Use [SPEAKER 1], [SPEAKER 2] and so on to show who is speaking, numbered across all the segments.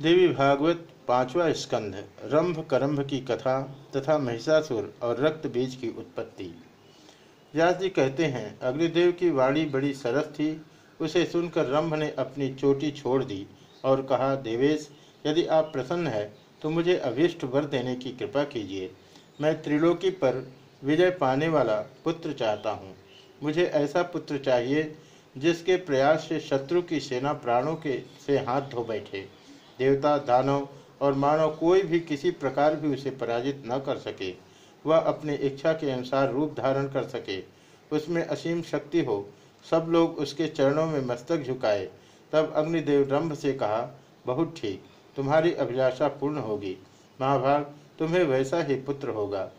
[SPEAKER 1] देवी भागवत पांचवा स्कंध, रंभ करंभ की कथा तथा महिषासुर और रक्त बीज की उत्पत्ति। व्यास जी कहते हैं, अग्निदेव की वाणी बड़ी सरस थी। उसे सुनकर रंभ ने अपनी चोटी छोड़ दी और कहा, देवेश, यदि आप प्रसन्न है तो मुझे अभीष्ट वर देने की कृपा कीजिए। मैं त्रिलोकी पर विजय पाने वाला पुत्र चाहता हूँ। मुझे ऐसा पुत्र चाहिए जिसके प्रयास से शत्रु की सेना प्राणों के से हाथ धो बैठे। देवता, दानव और मानव कोई भी किसी प्रकार भी उसे पराजित न कर सके। वह अपनी इच्छा के अनुसार रूप धारण कर सके। उसमें असीम शक्ति हो। सब लोग उसके चरणों में मस्तक झुकाए। तब अग्निदेव रंभ से कहा, बहुत ठीक। तुम्हारी अभिलाषा पूर्ण होगी। महाभाग, तुम्हें वैसा ही पुत्र होगा।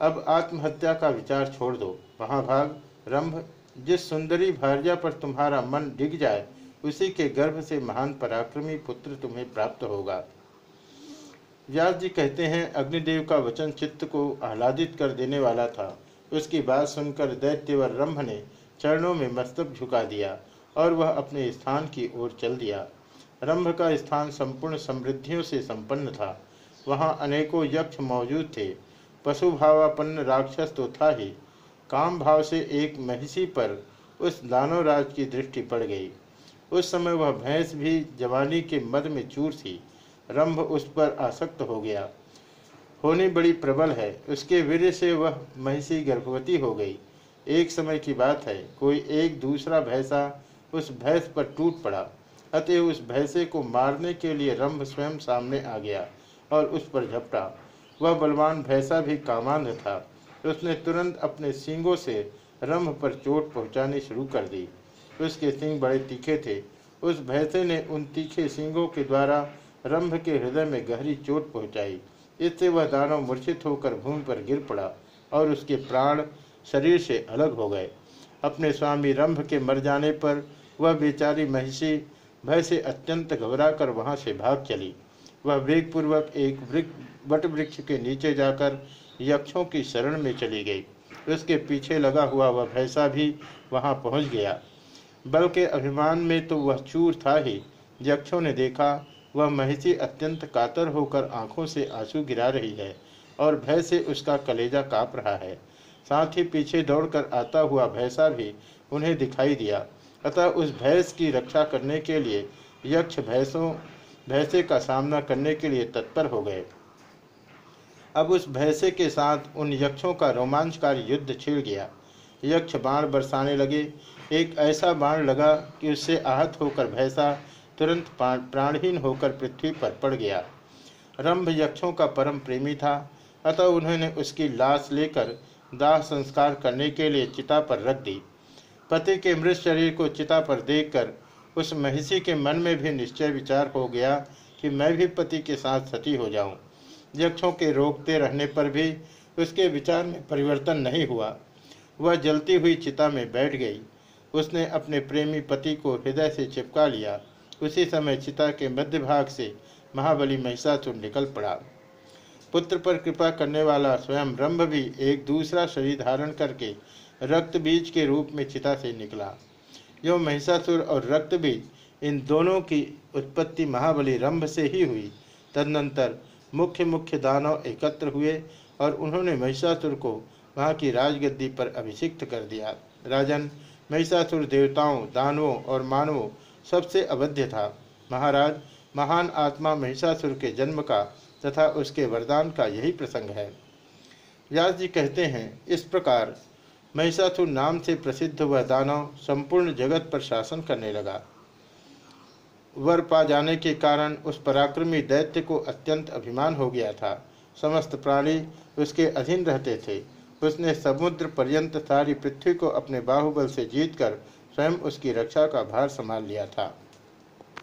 [SPEAKER 1] अब आत्महत्या का विचार छोड़ दो। महाभाग, रंभ, जिस सुंदरी भार्या पर तुम्हारा मन डिग जाए उसी के गर्भ से महान पराक्रमी पुत्र तुम्हें प्राप्त होगा। व्यास जी कहते हैं, अग्निदेव का वचन चित्त को आह्लादित कर देने वाला था। उसकी बात सुनकर दैत्यवर रंभ ने चरणों में मस्तक झुका दिया और वह अपने स्थान की ओर चल दिया। रंभ का स्थान संपूर्ण समृद्धियों से संपन्न था। वहाँ अनेकों यक्ष मौजूद थे। पशु भावापन्न राक्षस तो था ही। काम भाव से एक महिषी पर उस दानवराज की दृष्टि पड़ गई। उस समय वह भैंस भी जवानी के मद में चूर थी। रंभ उस पर आसक्त हो गया। होनी बड़ी प्रबल है। उसके वीर से वह महिषी गर्भवती हो गई। एक समय की बात है। कोई एक दूसरा भैंसा उस भैंस पर टूट पड़ा। अतः उस भैंसे को मारने के लिए रंभ स्वयं सामने आ गया और उस पर झपटा। वह बलवान भैंसा भी कामांध था। उसने तुरंत अपने सींगों से रंभ पर चोट पहुंचानी शुरू कर दी। उसके सिंह बड़े तीखे थे। उस भैंसे ने उन तीखे सिंगों के द्वारा रंभ के हृदय में गहरी चोट पहुंचाई। इससे वह दानव मूर्छित होकर भूमि पर गिर पड़ा और उसके प्राण शरीर से अलग हो गए। अपने स्वामी रंभ के मर जाने पर वह बेचारी महिषी भय से अत्यंत घबरा कर वहाँ से भाग चली। वह वेगपूर्वक एक वृक्ष, वट वृक्ष के नीचे जाकर यक्षों की शरण में चली गई। उसके पीछे लगा हुआ वह भैंसा भी वहाँ पहुँच गया। बल के अभिमान में तो वह चूर था ही। यक्षों ने देखा, वह महिषी अत्यंत कातर होकर आँखों से आँसू गिरा रही है और भय से उसका कलेजा काँप रहा है। साथ ही पीछे दौड़कर आता हुआ भैंसा भी उन्हें दिखाई दिया। अतः उस भैंस की रक्षा करने के लिए यक्ष भैंसों, भैंसे का सामना करने के लिए तत्पर हो गए। अब उस भैंसे के साथ उन यक्षों का रोमांचकारी युद्ध छिड़ गया। यक्ष बाण बरसाने लगे। एक ऐसा बाण लगा कि उससे आहत होकर भैंसा तुरंत प्राणहीन होकर पृथ्वी पर पड़ गया। रंभ यक्षों का परम प्रेमी था। अतः उन्होंने उसकी लाश लेकर दाह संस्कार करने के लिए चिता पर रख दी। पति के मृत शरीर को चिता पर देखकर उस महिषी के मन में भी निश्चय विचार हो गया कि मैं भी पति के साथ सती हो जाऊँ। यक्षों के रोकते रहने पर भी उसके विचार में परिवर्तन नहीं हुआ। वह जलती हुई चिता में बैठ गई। उसने अपने प्रेमी पति को हृदय से चिपका लिया। उसी समय चिता के मध्य भाग से महाबली महिषासुर निकल पड़ा। पुत्र पर कृपा करने वाला स्वयं रंभ भी एक दूसरा शरीर धारण करके रक्त बीज के रूप में चिता से निकला। यो महिषासुर और रक्त बीज इन दोनों की उत्पत्ति महाबली रंभ से ही हुई। तदनंतर मुख्य मुख्य दानव एकत्र हुए और उन्होंने महिषासुर को वहाँ की राजगद्दी पर अभिषिक्त कर दिया। राजन, महिषासुर देवताओं, दानवों और मानवों सबसे अवध्य था। महाराज, महान आत्मा महिषासुर के जन्म का तथा उसके वरदान का यही प्रसंग है। व्यास जी कहते हैं, इस प्रकार महिषासुर नाम से प्रसिद्ध वह दानव संपूर्ण जगत पर शासन करने लगा। वर पा जाने के कारण उस पराक्रमी दैत्य को अत्यंत अभिमान हो गया था। समस्त प्राणी उसके अधीन रहते थे। उसने समुद्र पर्यंत सारी पृथ्वी को अपने बाहुबल से जीतकर स्वयं उसकी रक्षा का भार संभाल लिया था।